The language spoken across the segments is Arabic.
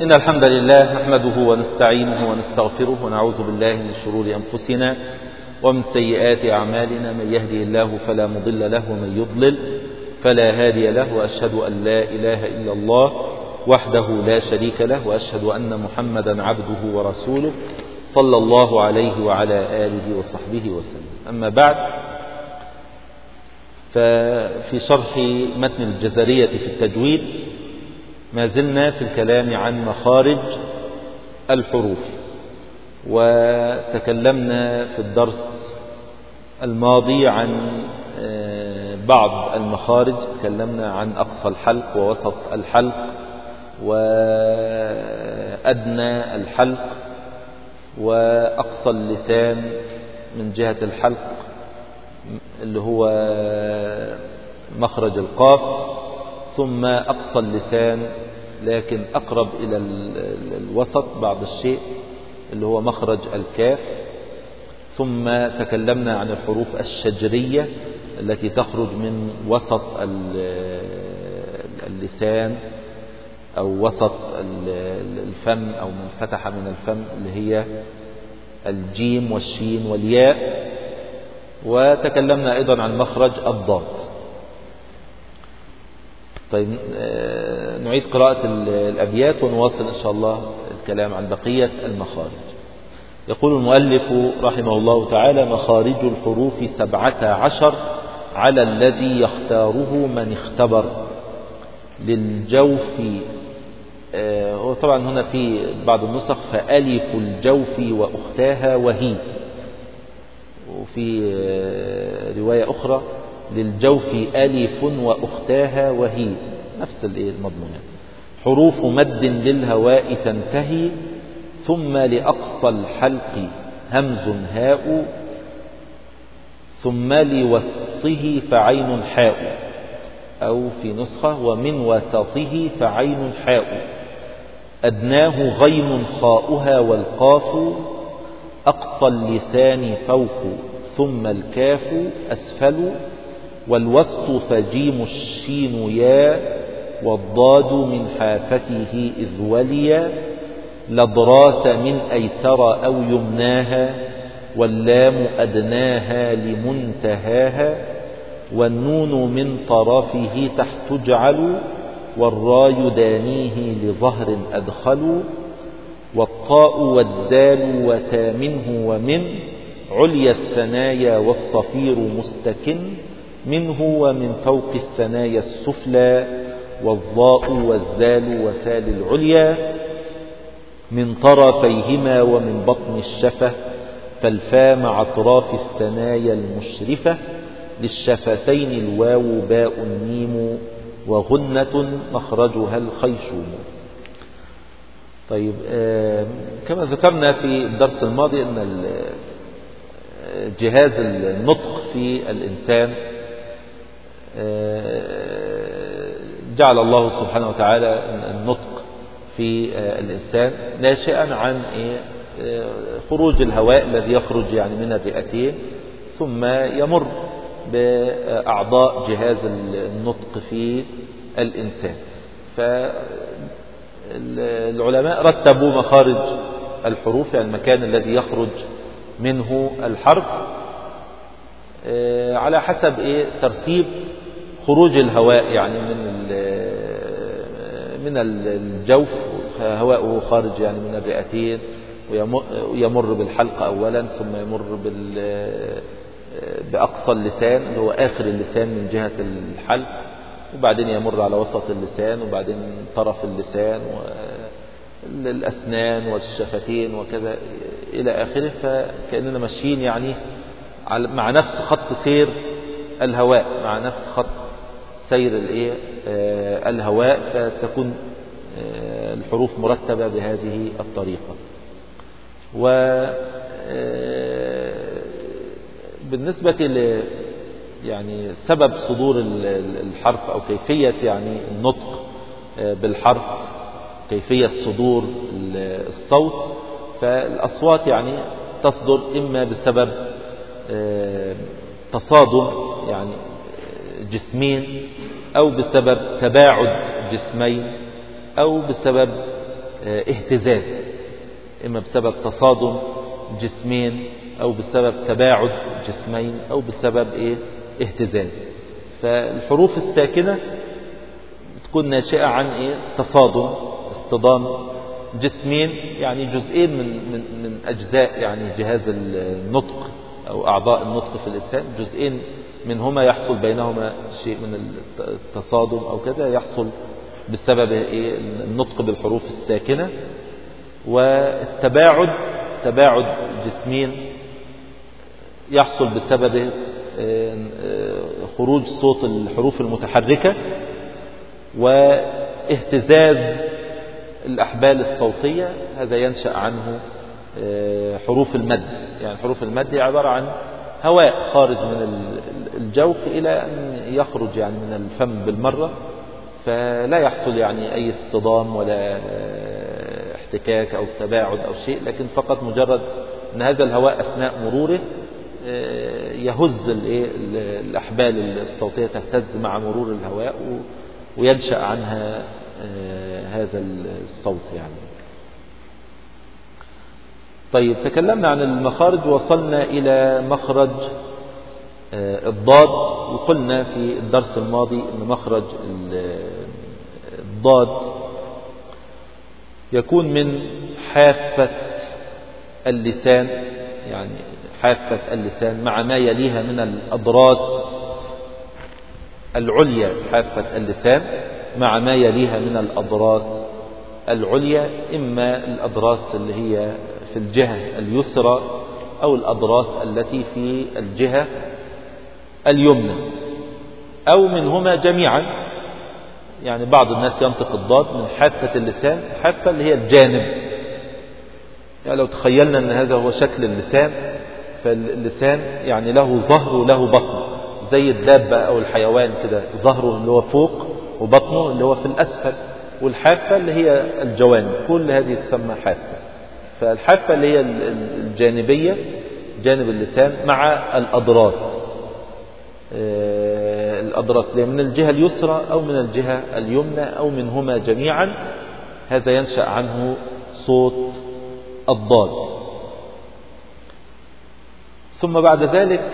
إن الحمد لله نحمده ونستعينه ونستغفره ونعوذ بالله من شرور أنفسنا ومن سيئات أعمالنا. من يهدي الله فلا مضل له ومن يضلل فلا هادي له وأشهد أن لا إله إلا الله وحده لا شريك له وأشهد أن محمدا عبده ورسوله صلى الله عليه وعلى آله وصحبه وسلم. أما بعد ففي شرح متن الجزرية في التجويد ما زلنا في الكلام عن مخارج الحروف وتكلمنا في الدرس الماضي عن بعض المخارج تكلمنا عن أقصى الحلق ووسط الحلق وأدنى الحلق وأقصى اللسان من جهة الحلق اللي هو مخرج القاف. ثم أقصى اللسان لكن أقرب إلى الوسط بعض الشيء اللي هو مخرج الكاف. ثم تكلمنا عن الحروف الشجرية التي تخرج من وسط اللسان أو وسط الفم أو من فتح من الفم اللي هي الجيم والشين والياء. وتكلمنا أيضا عن مخرج الضاد. طيب نعيد قراءة الأبيات ونواصل إن شاء الله الكلام عن بقية المخارج. يقول المؤلف رحمه الله تعالى مخارج الحروف سبعة عشر على الذي يختاره من اختبر للجوف وطبعا هنا في بعض النسخ فألف الجوف وأختاها وهي. وفي رواية أخرى للجوف ألف وأختاها وهي. نفس المضمون حروف مد للهواء تنتهي ثم لأقصى الحلق همز هاء ثم لوسطه فعين حاء. أو في نسخة ومن وسطه فعين حاء. أدناه غين خاؤها والقاف أقصى اللسان فوق ثم الكاف أسفل. والوسط فجيم الشين يا والضاد من حافته إذ وليا لضراس من أيسر أو يمناها واللام أدناها لمنتهاها والنون من طرفه تحت جعل والراي دانيه لظهر أدخل والطاء والدال وتا منه ومن عليا الثنايا والصفير مستكن منه ومن فوق الثنايا السفلى والضاء والذال وسال العليا من طرفيهما ومن بطن الشفة فالفا مع أطراف الثنايا المشرفة للشفتين الواو باء ميم وغنة مخرجها الخيشوم. طيب كما ذكرنا في الدرس الماضي أن جهاز النطق في الإنسان جعل الله سبحانه وتعالى النطق في الإنسان ناشئا عن خروج الهواء الذي يخرج يعني من الرئتين ثم يمر بأعضاء جهاز النطق في الإنسان. فالعلماء رتبوا مخارج الحروف يعني المكان الذي يخرج منه الحرف على حسب إيه؟ ترتيب خروج الهواء يعني من من الجوف هواءه خارج يعني من الرئتين ويمر بالحلق أولا ثم يمر بأقصى اللسان اللي هو آخر اللسان من جهة الحلق وبعدين يمر على وسط اللسان وبعدين طرف اللسان والأسنان والشفتين وكذا إلى آخره فكأننا ماشيين يعني مع نفس خط سير الهواء مع نفس خط سير الإيه؟ الهواء فتكون الحروف مرتبة بهذه الطريقة. و بالنسبة ل يعني سبب صدور الحرف أو كيفية يعني النطق بالحرف كيفية صدور الصوت فالأصوات يعني تصدر إما بسبب تصادم يعني جسمين أو بسبب تباعد جسمين أو بسبب اهتزاز إما بسبب تصادم جسمين أو بسبب تباعد جسمين أو بسبب إيه؟ اهتزاز. فالحروف الساكنة تكون ناشئة عن إيه؟ تصادم اصطدام جسمين يعني جزئين من, من, من أجزاء يعني جهاز النطق أو أعضاء النطق في الإنسان جزئين منهما يحصل بينهما شيء من التصادم أو كذا يحصل بسبب إيه؟ النطق بالحروف الساكنة. والتباعد تباعد جسمين يحصل بسبب آه، خروج صوت الحروف المتحركة. واهتزاز الأحبال الصوتية هذا ينشأ عنه آه، حروف المد. يعني حروف المد عبارة عن هواء خارج من الجوف إلى أن يخرج يعني من الفم بالمرة فلا يحصل يعني أي اصطدام ولا احتكاك أو تباعد أو شيء لكن فقط مجرد أن هذا الهواء أثناء مروره آه، يهز الأحبال الصوتية تهتز مع مرور الهواء وينشأ عنها آه، هذا الصوت يعني. طيب تكلمنا عن المخارج وصلنا إلى مخرج الضاد وقلنا في الدرس الماضي أن مخرج الضاد يكون من حافة اللسان يعني حافة اللسان مع ما يليها من الأضراس العليا حافة اللسان مع ما يليها من الأضراس العليا إما الأضراس اللي هي في الجهة اليسرى أو الأضراس التي في الجهة اليمنى. أو منهما جميعا. يعني بعض الناس ينطق الضاد من حافة اللسان حافة اللي هي الجانب. يعني لو تخيلنا أن هذا هو شكل اللسان فاللسان يعني له ظهر وله بطن. زي الدابة أو الحيوان كده ظهره اللي هو فوق وبطنه اللي هو في الأسفل. والحافة اللي هي الجوانب كل هذه تسمى حافة. فالحافة اللي هي الجانبية جانب اللسان مع الأضراس. الأضراس اللي من الجهة اليسرى أو من الجهة اليمنى أو منهما جميعا هذا ينشأ عنه صوت الضاد. ثم بعد ذلك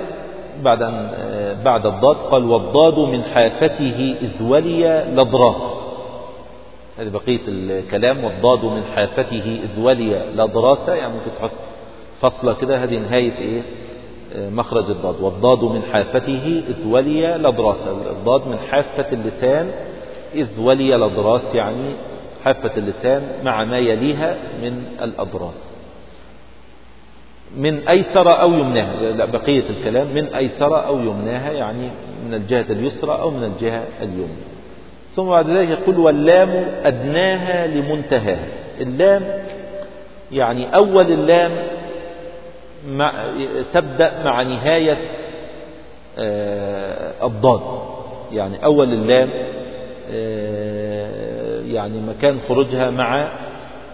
بعد أن آه، بعد الضاد قال والضاد من حافته إذ ولي لضراس هذه بقية الكلام والضاد من حافته إذ ولي لضراسة يعني ممكن تحط فصلة كده هذه نهاية إيه؟ آه، مخرج الضاد والضاد من حافته إذ ولي لضراسة الضاد من حافة اللسان إذ ولي لضراس يعني حافة اللسان مع ما يليها من الأضراس من أيسر أو يمناها لا بقية الكلام من أيسر أو يمناها يعني من الجهة اليسرى أو من الجهة اليمنى. ثم بعد ذلك يقول واللام أدناها لمنتهاها. اللام يعني أول اللام مع تبدأ مع نهاية آه، الضاد. يعني أول اللام آه، يعني مكان خروجها مع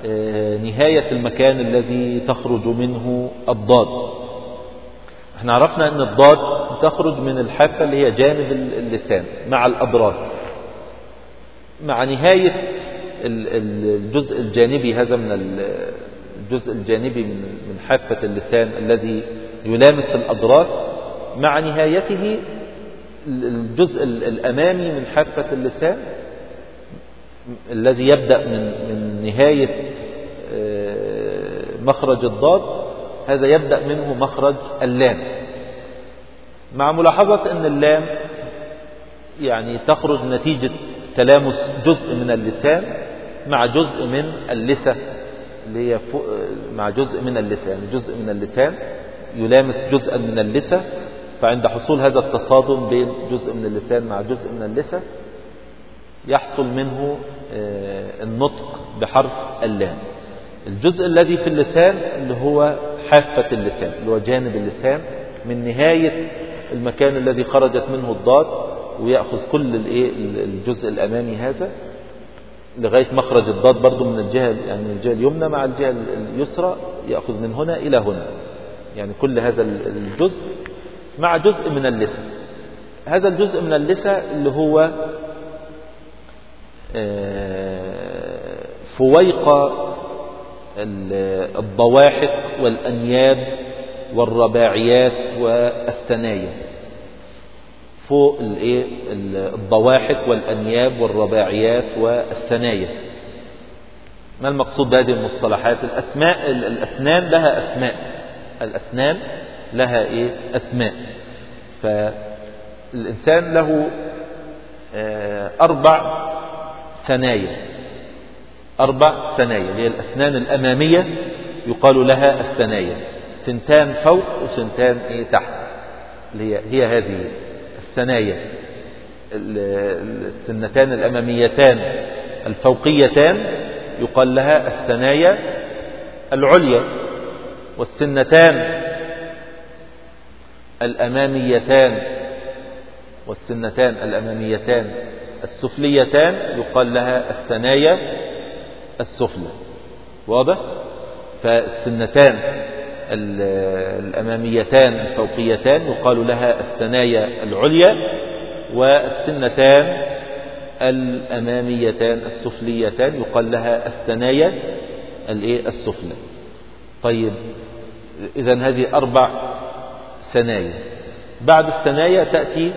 آه، نهاية المكان الذي تخرج منه الضاد. إحنا عرفنا إن الضاد تخرج من الحافة اللي هي جانب اللسان مع الأضراس مع نهاية الجزء الجانبي هذا من الجزء الجانبي من حافة اللسان الذي يلامس الأضراس مع نهايته الجزء الأمامي من حافة اللسان الذي يبدأ من من نهاية آه، مخرج الضاد هذا يبدأ منه مخرج اللام. مع ملاحظة أن اللام يعني تخرج نتيجة تلامس جزء من اللسان مع جزء من اللثة. اللي هي مع جزء من اللسان. جزء من اللسان يلامس جزءا من اللثة فعند حصول هذا التصادم بين جزء من اللسان مع جزء من اللثة يحصل منه آه، النطق بحرف اللام. الجزء الذي في اللسان اللي هو حافة اللسان اللي هو جانب اللسان من نهاية المكان الذي خرجت منه الضاد ويأخذ كل الجزء الأمامي هذا لغاية مخرج الضاد برضو من الجهة يعني الجهة اليمنى مع الجهة اليسرى يأخذ من هنا إلى هنا. يعني كل هذا الجزء مع جزء من اللثة. هذا الجزء من اللثة اللي هو آه، فويق الضواحك والأنياب والرباعيات والثنايا. فوق الايه؟ الضواحك والأنياب والرباعيات والثنايا. ما المقصود بهذه المصطلحات؟ الأسماء الأسنان لها أسماء. الأسنان لها إيه؟ أسماء. فالإنسان له آه، أربع ثنايا. أربع ثنايا. هي الأسنان الأمامية يقال لها الثنايا. سنتان فوق وسنتان إيه تحت. هي هذه. الثنايا. السنتان الأماميتان الفوقيتان يقال لها الثنايا العليا والسنتان الأماميتان والسنتان الأماميتان السفليتان يقال لها الثنايا السفلى. واضح؟ فالسنتان الأماميتان الفوقيتان يقال لها الثنايا العليا والسنتان الأماميتان السفليتان يقال لها الثنايا السفلى. طيب إذا هذه أربع ثنايا. بعد الثنايا تأتي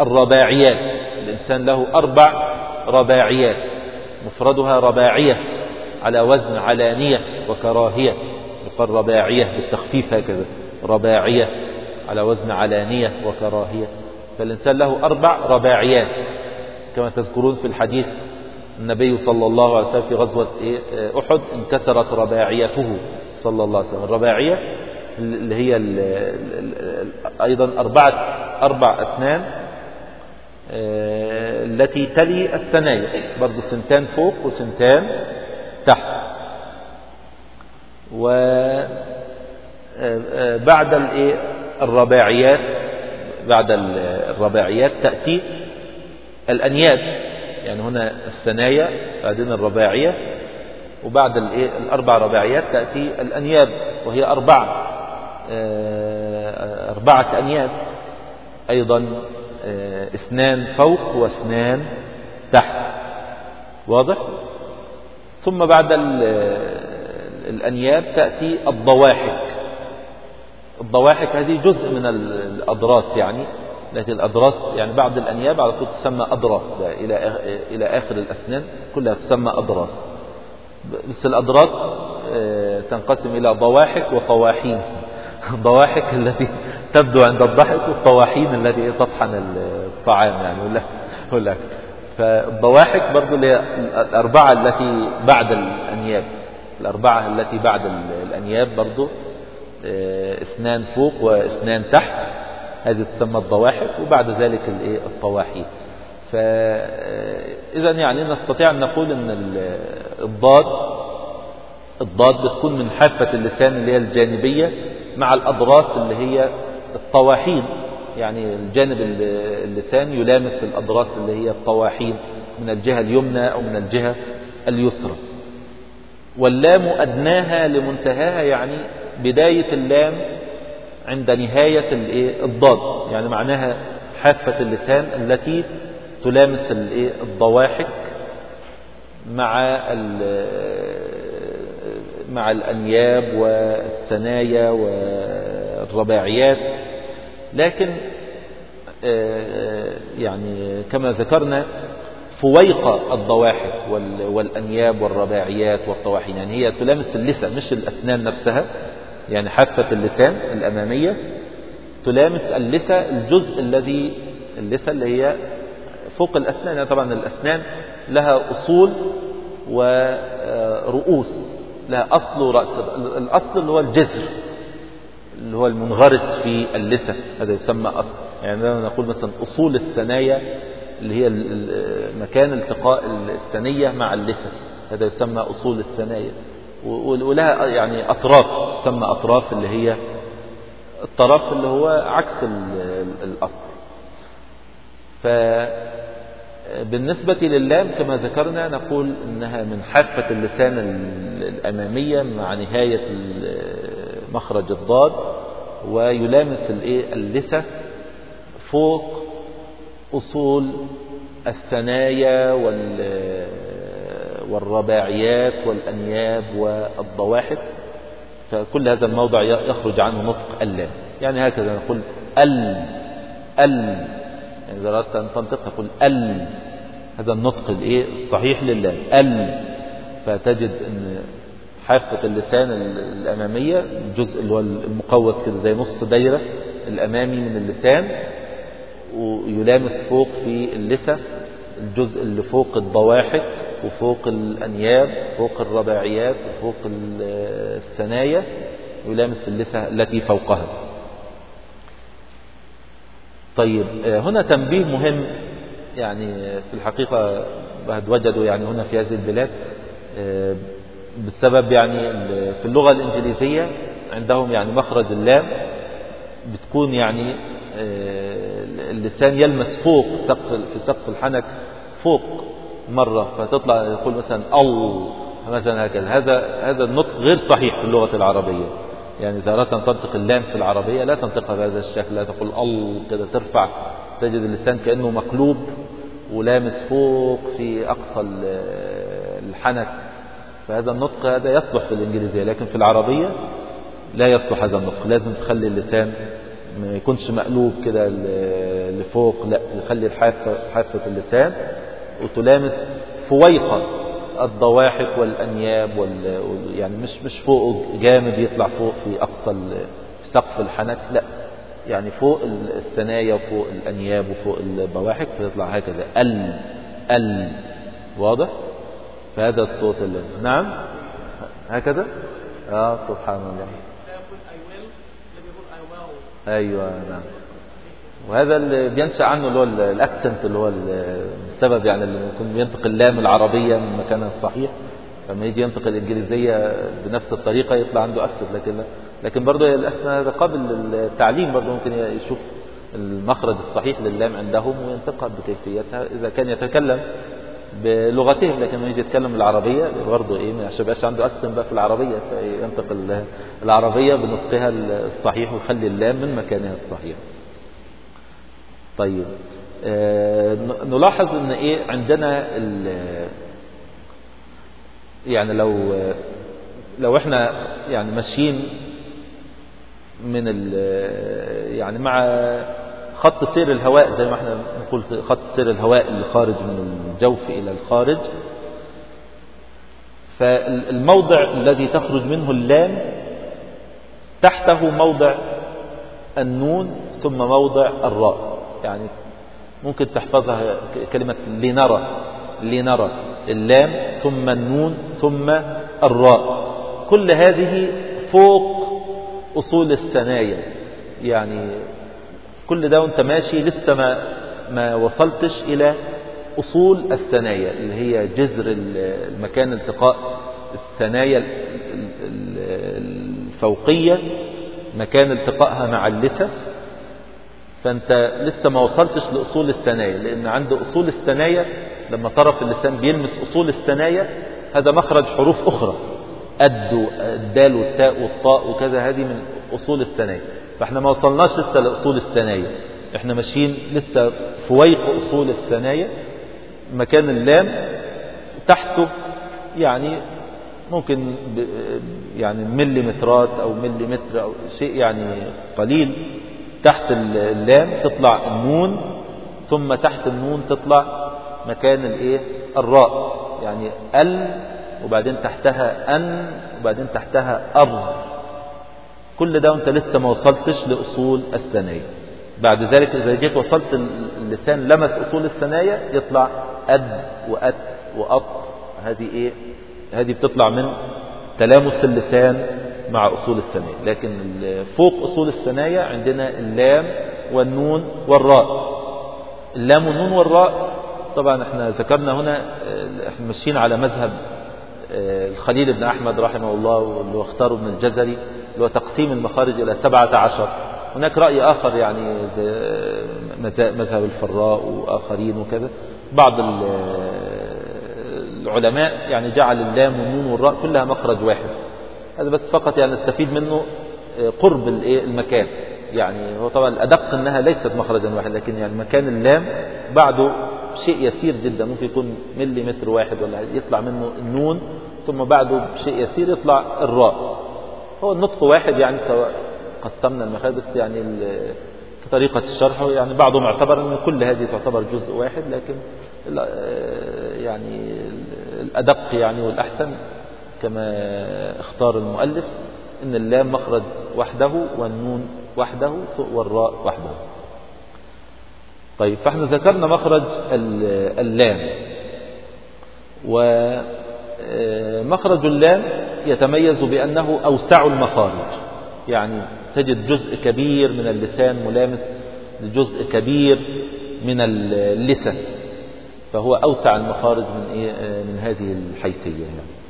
الرباعيات. الإنسان له أربع رباعيات. مفردها رباعية على وزن علانية وكراهية. يقال رباعية بالتخفيف هكذا. رباعية على وزن علانية وكراهية. فالإنسان له أربع رباعيات. كما تذكرون في الحديث النبي صلى الله عليه وسلم في غزوة إيه؟ أحد انكسرت رباعيته صلى الله عليه وسلم. الرباعية اللي هي أيضا أربعة أربع أسنان آه، التي تلي الثنايا. برضو سنتان فوق وسنتان تحت. وبعد آه، آه، الرباعيات بعد الرباعيات تأتي الأنياب. يعني هنا الثنايا بعدين الرباعية وبعد الأربع رباعيات تأتي الأنياب وهي أربعة آه، أربعة أنياب. أيضا اثنان فوق واثنان تحت. واضح؟ ثم بعد الأنياب تأتي الضواحك. الضواحك هذه جزء من الأضراس يعني لكن الأضراس يعني بعد الأنياب على طول تسمى أضراس إلى إلى آخر الأسنان كلها تسمى أضراس. بس الأضراس آه، تنقسم إلى ضواحك وطواحين. الضواحك التي تبدو عند الضحك والطواحين التي تطحن الطعام يعني ولا ولا. فالضواحك برضو اللي الأربعة التي بعد الأنياب. الأربعة التي بعد الأنياب برضو آه، اثنان فوق واثنان تحت هذه تسمى الضواحك وبعد ذلك الطواحين. فإذا يعني نستطيع أن نقول أن الضاد الضاد بتكون من حافة اللسان اللي هي الجانبية مع الأضراس اللي هي الطواحين. يعني الجانب اللسان يلامس الأضراس اللي هي الطواحين من الجهة اليمنى أو من الجهة اليسرى. واللام أدناها لمنتهاها يعني بداية اللام عند نهاية الضاد. يعني معناها حافة اللسان التي تلامس الضواحك مع مع الأنياب والثنايا والرباعيات. لكن آه، يعني كما ذكرنا فويق الضواحك والأنياب والرباعيات والطواحين. يعني هي تلامس اللسان مش الأسنان نفسها. يعني حافة اللسان الأمامية تلامس اللثة الجزء الذي اللثة اللي هي فوق الأسنان. يعني طبعا الأسنان لها أصول ورؤوس لها أصل ورأس. الأصل اللي هو الجذر اللي هو المنغرس في اللثة هذا يسمى أصل. يعني نقول مثلا أصول الثنايا اللي هي مكان التقاء الثنية مع اللثة. هذا يسمى أصول الثنايا. ولها يعني أطراف تسمى أطراف اللي هي الطرف اللي هو عكس الأصل. فبالنسبة للام كما ذكرنا نقول إنها من حافة اللسان الأمامية مع نهاية مخرج الضاد ويلامس اللثة فوق أصول الثنايا والرباعيات والأنياب والضواحك فكل هذا الموضع يخرج عنه نطق اللام يعني هكذا نقول ال ال. يعني إذا أردت أن تنطق تقول ال. هذا النطق الإيه؟ الصحيح لله. ال. فتجد إن حافة اللسان الأمامية الجزء اللي هو المقوس كده زي نص دايرة الأمامي من اللسان ويلامس فوق في اللثة الجزء اللي فوق الضواحك وفوق الأنياب فوق الرباعيات وفوق الثنايا يلامس اللثة التي فوقها. طيب هنا تنبيه مهم يعني في الحقيقة بعد وجدوا يعني هنا في هذه البلاد بسبب يعني في اللغة الإنجليزية عندهم يعني مخرج اللام بتكون يعني اللسان يلمس فوق سقف في سقف الحنك فوق مرة فتطلع يقول مثلا أو مثلا هكذا. هذا هذا النطق غير صحيح في اللغة العربية. يعني إذا أردت أن تنطق اللام في العربية لا تنطقها بهذا الشكل لا تقول أو كده ترفع تجد اللسان كأنه مقلوب ولامس فوق في أقصى الحنك. فهذا النطق هذا يصلح في الإنجليزية لكن في العربية لا يصلح هذا النطق. لازم تخلي اللسان ما يكونش مقلوب كده لفوق لا تخلي الحافة حافة اللسان وتلامس فويقة الضواحك والأنياب وال... يعني مش مش فوق جامد يطلع فوق في أقصى في سقف الحنك لا. يعني فوق الثنايا وفوق الأنياب وفوق الضواحك فيطلع هكذا ال ال. واضح؟ فهذا الصوت اللي نعم؟ هكذا؟ آه سبحان الله. أيوه نعم. وهذا اللي بينشا عنه اللي هو الأكسنت اللي هو السبب يعني اللي يكون بينطق اللام العربية من مكانها الصحيح لما يجي ينطق الإنجليزية بنفس الطريقة يطلع عنده أكسنت لكن لكن برضه الاسم هذا قبل التعليم برضه ممكن يشوف المخرج الصحيح للام عندهم وينطقها بكيفيتها إذا كان يتكلم بلغتهم لكن لما يجي يتكلم العربية برضه إيه ما يبقاش عنده أكسن بقى في العربية فينطق العربية بنطقها الصحيح ويخلي اللام من مكانها الصحيح. طيب. آه نلاحظ إن إيه عندنا يعني لو لو إحنا يعني ماشيين من يعني مع خط سير الهواء زي ما إحنا نقول خط سير الهواء اللي خارج من الجوف إلى الخارج فالموضع الذي تخرج منه اللام تحته موضع النون ثم موضع الراء. يعني ممكن تحفظها كلمة لنرى لنرى اللام ثم النون ثم الراء. كل هذه فوق أصول الثنايا. يعني كل ده وانت ماشي لسه ما ما وصلتش إلى أصول الثنايا اللي هي جذر المكان التقاء الثنايا الفوقية مكان التقائها مع اللثة فأنت لسه ما وصلتش لأصول الثنايا لأن عند أصول الثنايا لما طرف اللسان بيلمس أصول الثنايا هذا مخرج حروف أخرى الد الدال والتاء والطاء وكذا هذه من أصول الثنايا. فإحنا ما وصلناش لسه لأصول الثنايا. إحنا ماشيين لسه فويق أصول الثنايا. مكان اللام تحته يعني ممكن يعني مليمترات أو مليمتر أو شيء يعني قليل. تحت اللام تطلع النون ثم تحت النون تطلع مكان الايه؟ الراء. يعني ال وبعدين تحتها ان وبعدين تحتها ار. كل ده وانت لسه ما وصلتش لأصول الثنايا. بعد ذلك إذا جيت وصلت اللسان لمس أصول الثنايا يطلع أد وأت وأط. هذه إيه؟ هذه بتطلع من تلامس اللسان مع أصول الثنايا. لكن فوق أصول الثنايا عندنا اللام والنون والراء. اللام والنون والراء طبعا إحنا ذكرنا هنا إحنا ماشيين على مذهب الخليل بن أحمد رحمه الله واللي اختاره ابن الجزري اللي هو تقسيم المخارج إلى سبعة عشر. هناك رأي آخر يعني مذهب الفراء وآخرين وكذا. بعض العلماء يعني جعل اللام والنون والراء كلها مخرج واحد. هذا بس فقط يعني نستفيد منه قرب المكان. يعني هو طبعا الأدق أنها ليست مخرجا واحد لكن يعني مكان اللام بعده شيء يسير جدا. ممكن يكون مليمتر واحد ولا يطلع منه النون ثم بعده بشيء يسير يطلع الراء. هو النطق واحد يعني سواء قسمنا المخارج بس يعني طريقة الشرح يعني بعضهم اعتبر أن كل هذه تعتبر جزء واحد لكن يعني الأدق يعني والأحسن كما اختار المؤلف أن اللام مخرج وحده والنون وحده والراء وحده. طيب فاحنا ذكرنا مخرج اللام. ومخرج اللام يتميز بأنه أوسع المخارج. يعني تجد جزء كبير من اللسان ملامس لجزء كبير من اللثة. فهو أوسع المخارج من, إيه من هذه الحيثية يعني.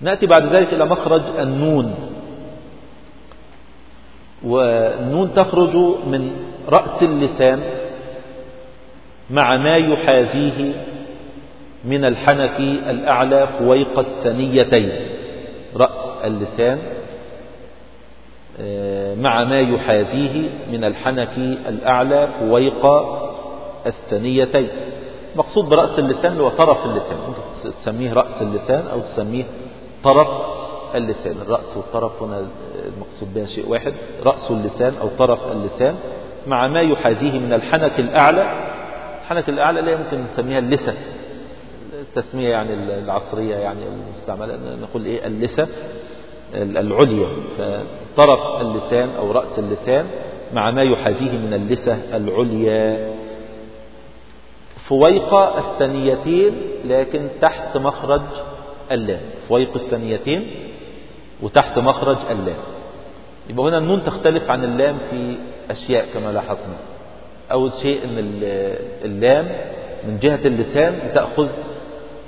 نأتي بعد ذلك إلى مخرج النون. والنون تخرج من رأس اللسان مع ما يحاذيه من الحنك الأعلى فويق الثنيتين. رأس اللسان آه، مع ما يحاذيه من الحنك الأعلى فويق الثنيتين. مقصود برأس اللسان هو طرف اللسان. ممكن تسميه رأس اللسان أو تسميه طرف اللسان. الرأس والطرف هنا المقصود بها شيء واحد. رأس اللسان أو طرف اللسان مع ما يحاذيه من الحنك الأعلى. الحنك الأعلى اللي ممكن نسميها اللثة التسمية يعني العصرية يعني المستعملة. نقول إيه؟ اللثة العليا. فطرف اللسان أو رأس اللسان مع ما يحاذيه من اللثة العليا. فويق الثنيتين لكن تحت مخرج اللام فويق الثنيتين وتحت مخرج اللام يبقى هنا النون تختلف عن اللام في أشياء كما لاحظنا. أول شيء أن اللام من جهة اللسان تأخذ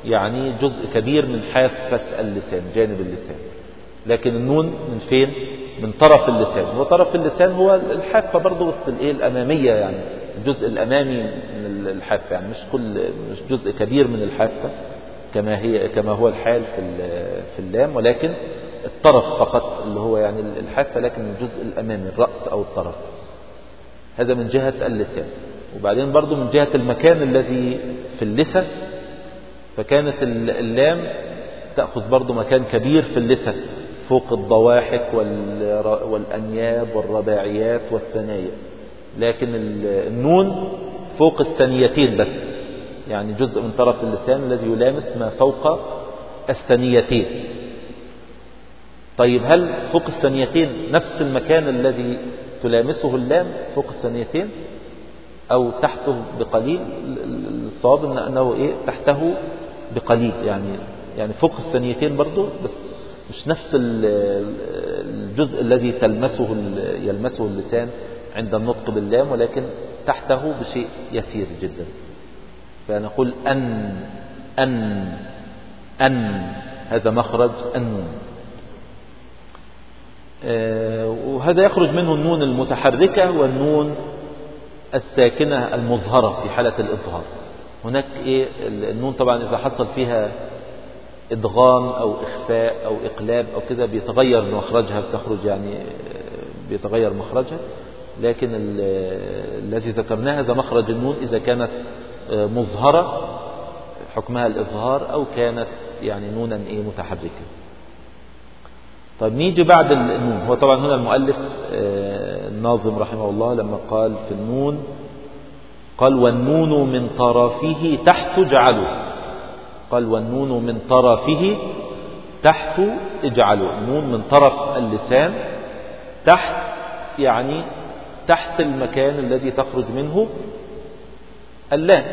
يعني جزء كبير من حافة اللسان جانب اللسان. لكن النون من فين؟ من طرف اللسان. وطرف اللسان هو الحافة برضه بس الإيه؟ الأمامية يعني الجزء الأمامي من الحافة يعني مش كل مش جزء كبير من الحافة. كما هي كما هو الحال في في اللام ولكن الطرف فقط اللي هو يعني الحافة لكن الجزء الأمامي الرأس أو الطرف. هذا من جهة اللسان. وبعدين برضو من جهة المكان الذي في اللثة فكانت اللام تأخذ برضو مكان كبير في اللثة فوق الضواحك والأنياب والرباعيات والثنايا. لكن النون فوق الثنيتين بس. يعني جزء من طرف اللسان الذي يلامس ما فوق الثنيتين طيب هل فوق الثنيتين نفس المكان الذي تلامسه اللام فوق الثنيتين أو تحته بقليل؟ الصواب أنه إيه؟ تحته بقليل. يعني يعني فوق الثنيتين برضه بس مش نفس الجزء الذي تلمسه يلمسه اللسان عند النطق باللام ولكن تحته بشيء يسير جدا. فنقول أن أن أن هذا مخرج النون. آه، وهذا يخرج منه النون المتحركة والنون الساكنة المظهرة في حالة الإظهار. هناك إيه؟ النون طبعا إذا حصل فيها إدغام أو إخفاء أو إقلاب أو كذا بيتغير مخرجها بتخرج يعني بيتغير مخرجها. لكن الذي ذكرناه هذا مخرج النون إذا كانت آه، مظهرة حكمها الإظهار أو كانت يعني نونا إيه متحركة. طيب نيجي بعد النون. هو طبعا هنا المؤلف آه، الناظم رحمه الله لما قال في النون قال والنون من طرفه تحت اجعله قال والنون من طرفه تحت اجعله. النون من طرف اللسان تحت يعني تحت المكان الذي تخرج منه اللام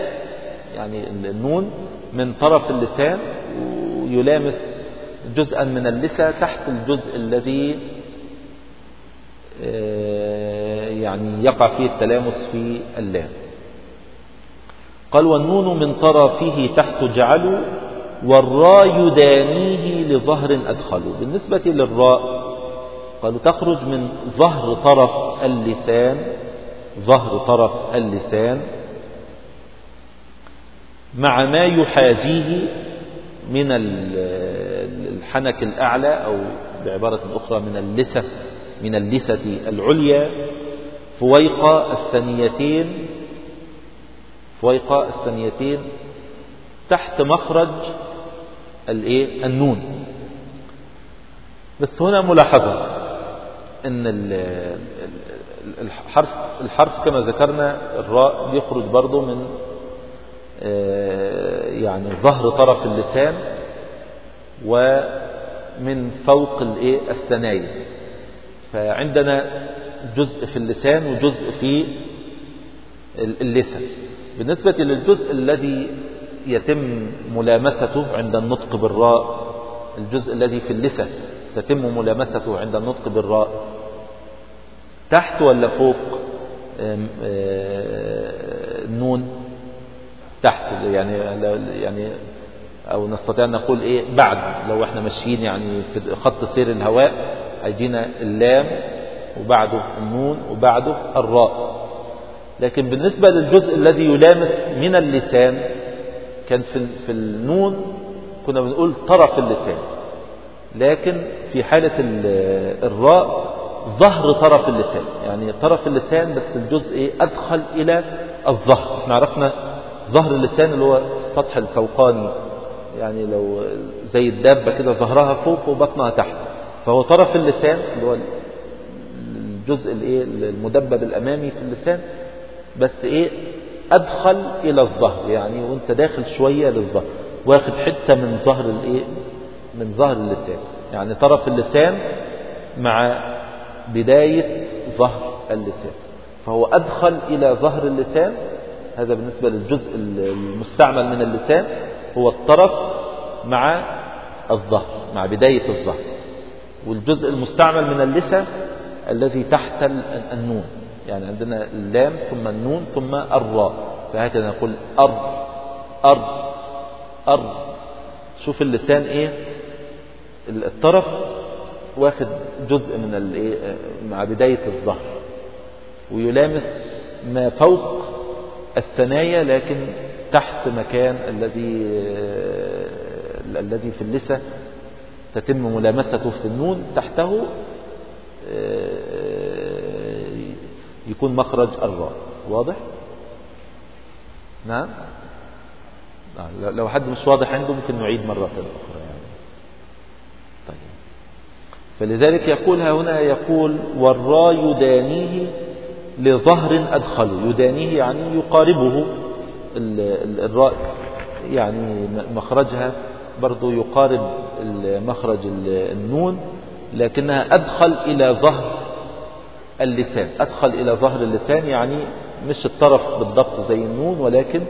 يعني النون من طرف اللسان ويلامس جزءا من اللثة تحت الجزء الذي آه، يعني يقع فيه التلامس في اللام. قال والنون من طرفه تحت جعلوا والراء يدانيه لظهر أدخلوا بالنسبة للراء قالوا تخرج من ظهر طرف اللسان ظهر طرف اللسان مع ما يحاذيه من الحنك الأعلى أو بعبارة أخرى من اللثة من اللثة العليا. فويق الثنيتين فويق الثانيتين تحت مخرج الإيه؟ النون. بس هنا ملاحظة إن الحرف الحرف كما ذكرنا الراء بيخرج برضه من يعني ظهر طرف اللسان ومن فوق الايه الثنايا. فعندنا جزء في اللسان وجزء في اللثة بالنسبة للجزء الذي يتم ملامسته عند النطق بالراء الجزء الذي في اللثة تتم ملامسته عند النطق بالراء تحت ولا فوق؟ النون تحت يعني يعني أو نستطيع أن نقول إيه بعد. لو إحنا ماشيين يعني في خط سير الهواء هيجينا اللام وبعده النون وبعده الراء. لكن بالنسبة للجزء الذي يلامس من اللسان كان في في النون كنا بنقول طرف اللسان. لكن في حالة الراء ظهر طرف اللسان. يعني طرف اللسان بس الجزء إيه أدخل إلى الظهر. إحنا عرفنا ظهر اللسان اللي هو السطح الفوقاني يعني لو زي الدابة كده ظهرها فوق وبطنها تحت. فهو طرف اللسان اللي هو الجزء الايه المدبب الأمامي في اللسان بس إيه أدخل إلى الظهر يعني وانت داخل شوية للظهر واخد حتة من ظهر الايه من ظهر اللسان. يعني طرف اللسان مع بداية ظهر اللسان. فهو أدخل إلى ظهر اللسان هذا بالنسبة للجزء المستعمل من اللسان هو الطرف مع الظهر مع بداية الظهر. والجزء المستعمل من اللسان الذي تحت النون يعني عندنا اللام ثم النون ثم الراء فهكذا نقول أرض أرض أرض شوف اللسان إيه؟ الطرف واخد جزء من الايه مع بداية الظهر. ويلامس ما فوق الثنايا لكن تحت مكان الذي الذي في اللسة تتم ملامسته في النون تحته يكون مخرج الراء. واضح؟ نعم؟ لو حد مش واضح عنده ممكن نعيد مرة أخرى يعني. طيب. فلذلك يقول هنا يقول والراء يدانيه لظهر أدخله يدانيه يعني يقاربه الراء يعني مخرجها برضو يقارب مخرج النون لكنها أدخل إلى ظهر اللسان. أدخل إلى ظهر اللسان يعني مش الطرف بالضبط زي النون ولكن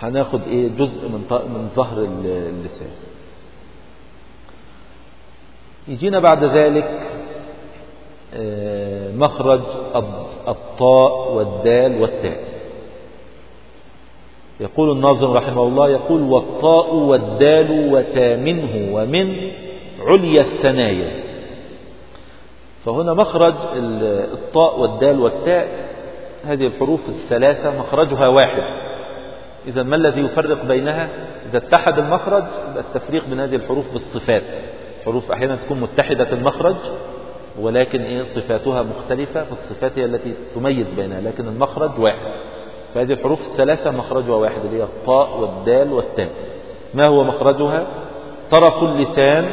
هناخد إيه جزء من من ظهر اللسان. يجينا بعد ذلك آه، مخرج الطاء والدال والتاء. يقول الناظم رحمه الله يقول والطاء والدال وتا منه ومن عليا الثنايا. فهنا مخرج الطاء والدال والتاء هذه الحروف الثلاثة مخرجها واحد. إذا ما الذي يفرق بينها؟ إذا اتحد المخرج التفريق بين هذه الحروف بالصفات. حروف أحيانا تكون متحدة المخرج ولكن إيه صفاتها مختلفة فالصفات هي التي تميز بينها لكن المخرج واحد. فهذه الحروف الثلاثة مخرجها واحد اللي هي الطاء والدال والتاء. ما هو مخرجها؟ طرف اللسان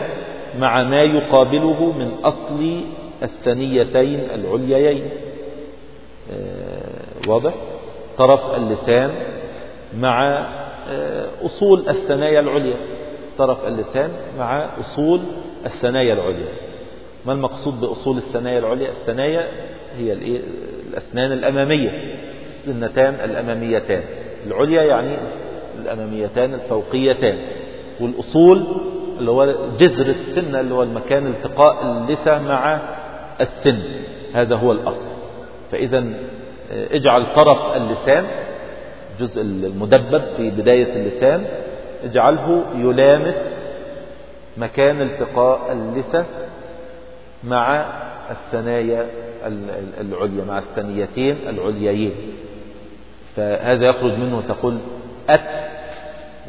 مع ما يقابله من أصل الثنيتين العليين. آه، واضح؟ طرف اللسان مع آه، أصول الثنايا العليا. طرف اللسان مع أصول الثنايا العليا. ما المقصود بأصول الثنايا العليا؟ الثنايا هي الأسنان الأمامية السنتان الأماميتان. العليا يعني الأماميتان الفوقيتان. والأصول اللي هو جذر السنة اللي هو المكان التقاء اللثة مع السن. هذا هو الأصل. فإذا آه، اجعل طرف اللسان الجزء المدبب في بداية اللسان اجعله يلامس مكان التقاء اللثة مع الثنايا العليا مع الثنيتين العليين. فهذا يخرج منه تقول أت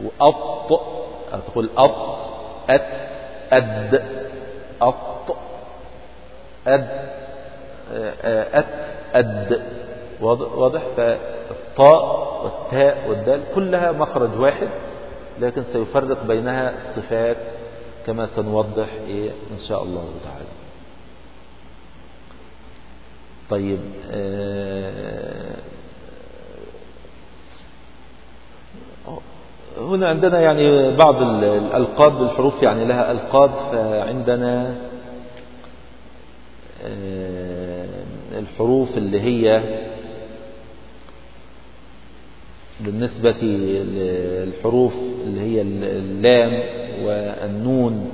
وأط تقول أط أت أد أط أد أت أد. واضح؟ فالطاء والتاء والدال كلها مخرج واحد لكن سيفرق بينها الصفات كما سنوضح إيه إن شاء الله تعالى. طيب آه هنا عندنا يعني بعض الألقاب الحروف يعني لها ألقاب فعندنا آه، الحروف اللي هي بالنسبة للحروف اللي هي اللام والنون.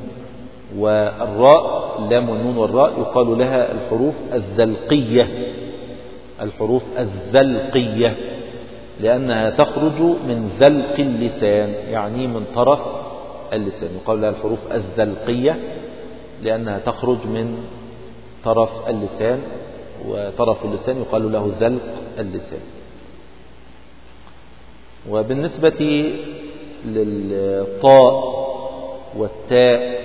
والراء اللام والنون والراء يقال لها الحروف الزلقية. الحروف الزلقية لأنها تخرج من زلق اللسان يعني من طرف اللسان. يقال لها الحروف الزلقية لأنها تخرج من طرف اللسان وطرف اللسان يقال له زلق اللسان. وبالنسبة للطاء والتاء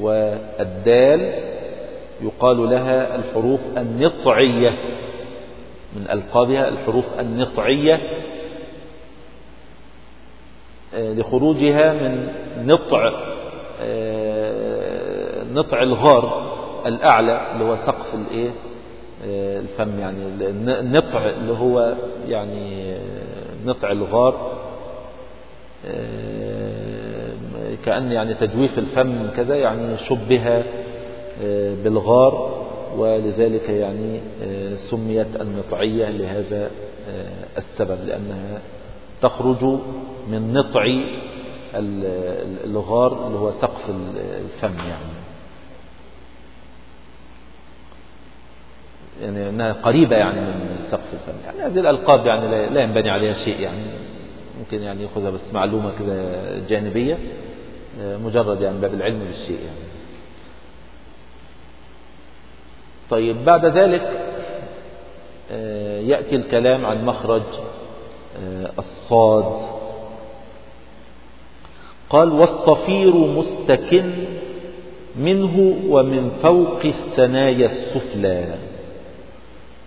والدال يقال لها الحروف النطعية. من ألقابها الحروف النطعية. آه، لخروجها من نطع آه، نطع الغار الأعلى اللي هو سقف الإيه؟ آه، الفم يعني. النطع اللي هو يعني نطع الغار. كأن يعني تجويف الفم كذا يعني شبه بالغار ولذلك يعني آه، سميت النطعية لهذا آه، السبب لأنها تخرج من نطع الغار اللي هو سقف الفم يعني. يعني إنها قريبة يعني من سقف الفم يعني. هذه الألقاب يعني لا ينبني عليها شيء يعني. ممكن يعني يأخذها بس معلومة كده جانبية. آه، مجرد يعني باب العلم بالشيء يعني. طيب بعد ذلك آه، يأتي الكلام عن مخرج آه، الصاد. قال والصفير مستكن منه ومن فوق الثنايا السفلى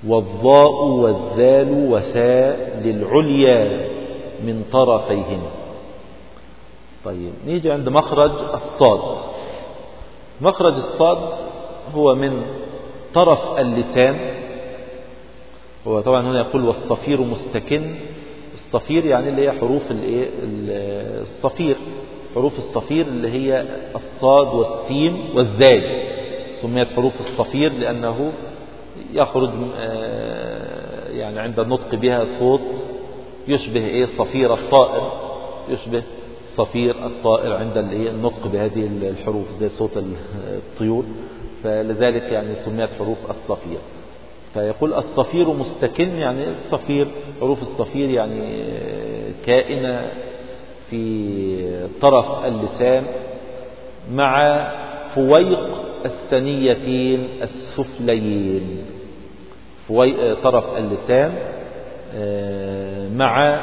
والضاء والذال وثاء للعليا من طرفيهن. طيب نيجي عند مخرج الصاد. مخرج الصاد هو من طرف اللسان. هو طبعا هنا يقول والصفير مستكن. الصفير يعني اللي هي حروف الصفير. حروف الصفير اللي هي الصاد والسين والزاي سميت حروف الصفير لأنه يخرج آه، يعني عند النطق بها صوت يشبه إيه؟ صفير الطائر. يشبه صفير الطائر عند النطق بهذه الحروف زي صوت الطيور. فلذلك يعني سميت حروف الصفير. فيقول الصفير مستكن يعني الصفير حروف الصفير يعني كائنة في طرف اللسان مع فويق الثنيتين السفليين. طرف اللسان آه، مع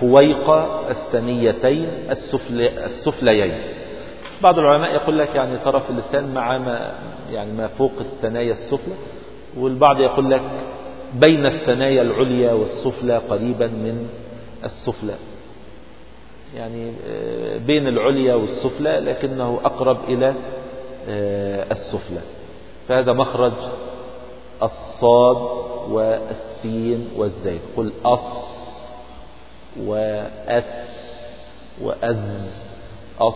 فويق الثنيتين السفليين. بعض العلماء يقول لك يعني طرف اللسان مع ما يعني ما فوق الثنايا السفلى والبعض يقول لك بين الثنايا العليا والسفلى قريبا من السفلى. يعني آه، بين العليا والسفلى لكنه أقرب إلى آه، السفلى. فهذا مخرج الصاد والسين والزين قل أص وأس وأز أص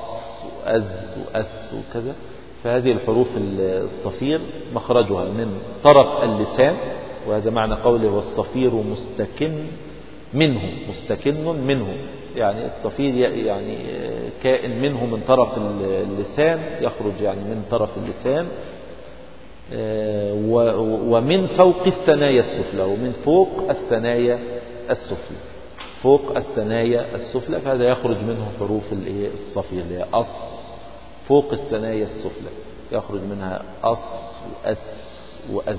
وأز وأس وكذا. فهذه الحروف الصفير مخرجها من طرف اللسان وهذا معنى قوله والصفير مستكن منه مستكن منه. يعني الصفير يعني كائن منه من طرف اللسان يخرج يعني من طرف اللسان. آه، ومن فوق الثنايا السفلى ومن فوق الثنايا السفلى. فوق الثنايا السفلى فهذا يخرج منه حروف الصفير اللي هي أص. فوق الثنايا السفلى يخرج منها أص وأس وأز.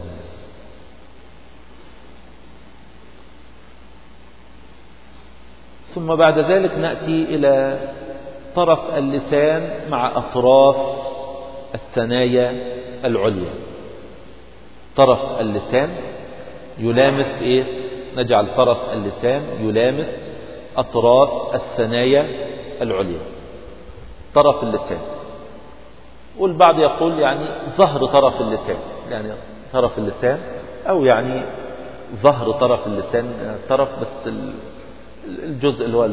ثم بعد ذلك نأتي إلى طرف اللسان مع أطراف الثنايا العليا. طرف اللسان يلامس إيه؟ نجعل طرف اللسان يلامس أطراف الثنايا العليا. طرف اللسان. والبعض يقول يعني ظهر طرف اللسان. يعني طرف اللسان أو يعني ظهر طرف اللسان طرف بس الجزء اللي هو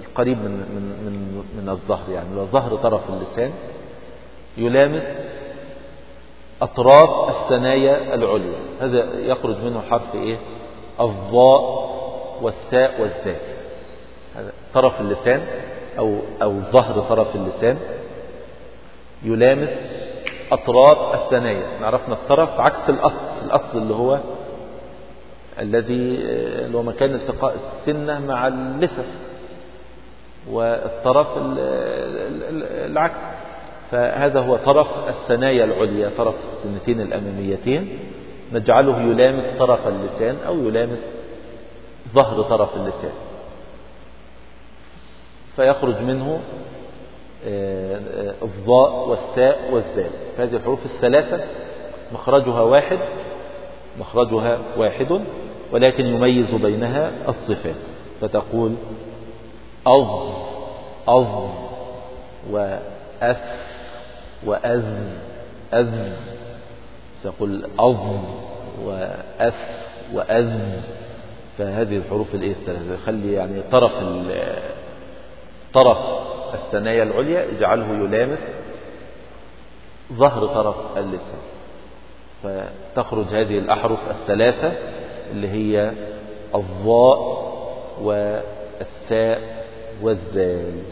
القريب من من من من الظهر. يعني ظهر طرف اللسان يلامس أطراف الثنايا العليا. هذا يخرج منه حرف إيه؟ الضاء والثاء والزاء طرف اللسان أو أو ظهر طرف اللسان. يلامس أطراف الثنايا. عرفنا الطرف عكس الأصل. الأصل اللي هو الذي هو مكان التقاء السنة مع اللثة والطرف العكس. فهذا هو طرف الثنايا العليا طرف السنتين الأماميتين. نجعله يلامس طرف اللسان أو يلامس ظهر طرف اللسان. فيخرج منه آه، آه، الضاء والثاء والزال. هذه الحروف الثلاثة مخرجها واحد مخرجها واحد ولكن يميز بينها الصفات. فتقول أظ أظ وأف وأذ أذ. سيقول أظ وأف وأذ فهذه الحروف الايه الثلاثة خلي يعني طرف طرف الثنايا العليا اجعله يلامس ظهر طرف اللسان. فتخرج هذه الأحرف الثلاثة اللي هي الضاء والثاء والذال.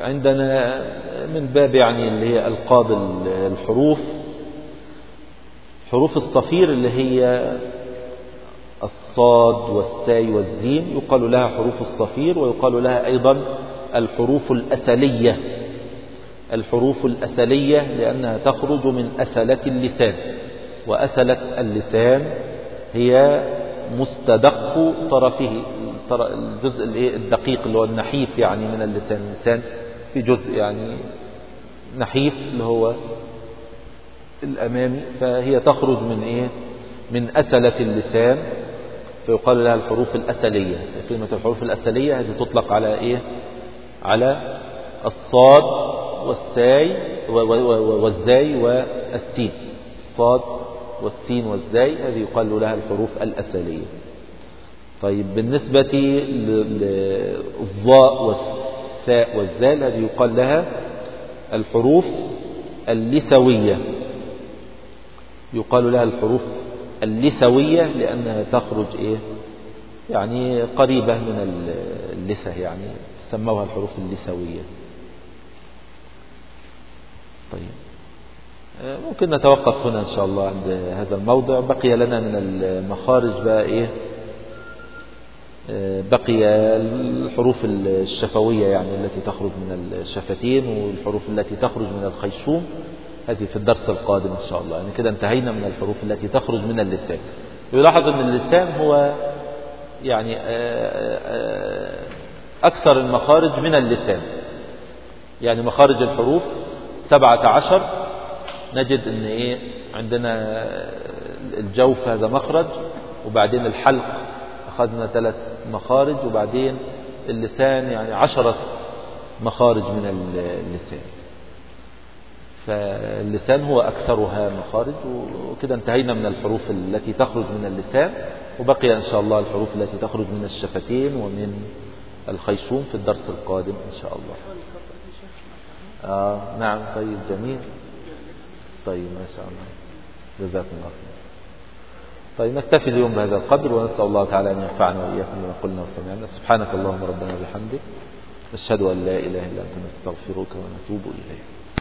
عندنا من باب يعني اللي هي ألقاب الحروف حروف الصفير اللي هي الصاد والساي والزين يقال لها حروف الصفير ويقال لها أيضا الحروف الأثلية. الحروف الأثلية لأنها تخرج من أثلة اللسان وأثلة اللسان هي مستدق طرفه الجزء الدقيق اللي هو النحيف يعني من اللسان. اللسان في جزء يعني نحيف اللي هو الأمامي فهي تخرج من إيه؟ من أسلة اللسان. فيقال لها الحروف الأسلية. كلمة الحروف الأسلية هذه تطلق على إيه؟ على الصاد والساي والزاي والسين. الصاد والسين والزاي هذه يقال لها الحروف الأسلية. طيب بالنسبة للضاء والثاء والزال هذه يقال لها الحروف اللثوية. يقال لها الحروف اللثوية لأنها تخرج إيه؟ يعني قريبة من اللثة يعني سموها الحروف اللثوية. طيب ممكن نتوقف هنا إن شاء الله عند هذا الموضع. بقي لنا من المخارج بقى إيه؟ بقي الحروف الشفوية يعني التي تخرج من الشفتين والحروف التي تخرج من الخيشوم. هذه في الدرس القادم إن شاء الله. يعني كده انتهينا من الحروف التي تخرج من اللسان يلاحظ أن اللسان هو يعني آه، آه، أكثر المخارج من اللسان يعني مخارج الحروف سبعة عشر نجد أن إيه عندنا الجوف هذا مخرج وبعدين الحلق أخذنا ثلاث مخارج وبعدين اللسان يعني عشرة مخارج من اللسان. فاللسان هو أكثرها مخارج وكده انتهينا من الحروف التي تخرج من اللسان وبقي إن شاء الله الحروف التي تخرج من الشفتين ومن الخيشوم في الدرس القادم إن شاء الله. آه نعم طيب جميل. طيب ما شاء الله. جزاكم الله طيب نكتفي اليوم بهذا القدر ونسأل الله تعالى أن ينفعنا وإياكم بما قلنا وسمعنا. سبحانك اللهم ربنا وبحمدك نشهد أن لا إله إلا أنت نستغفرك ونتوب إليك.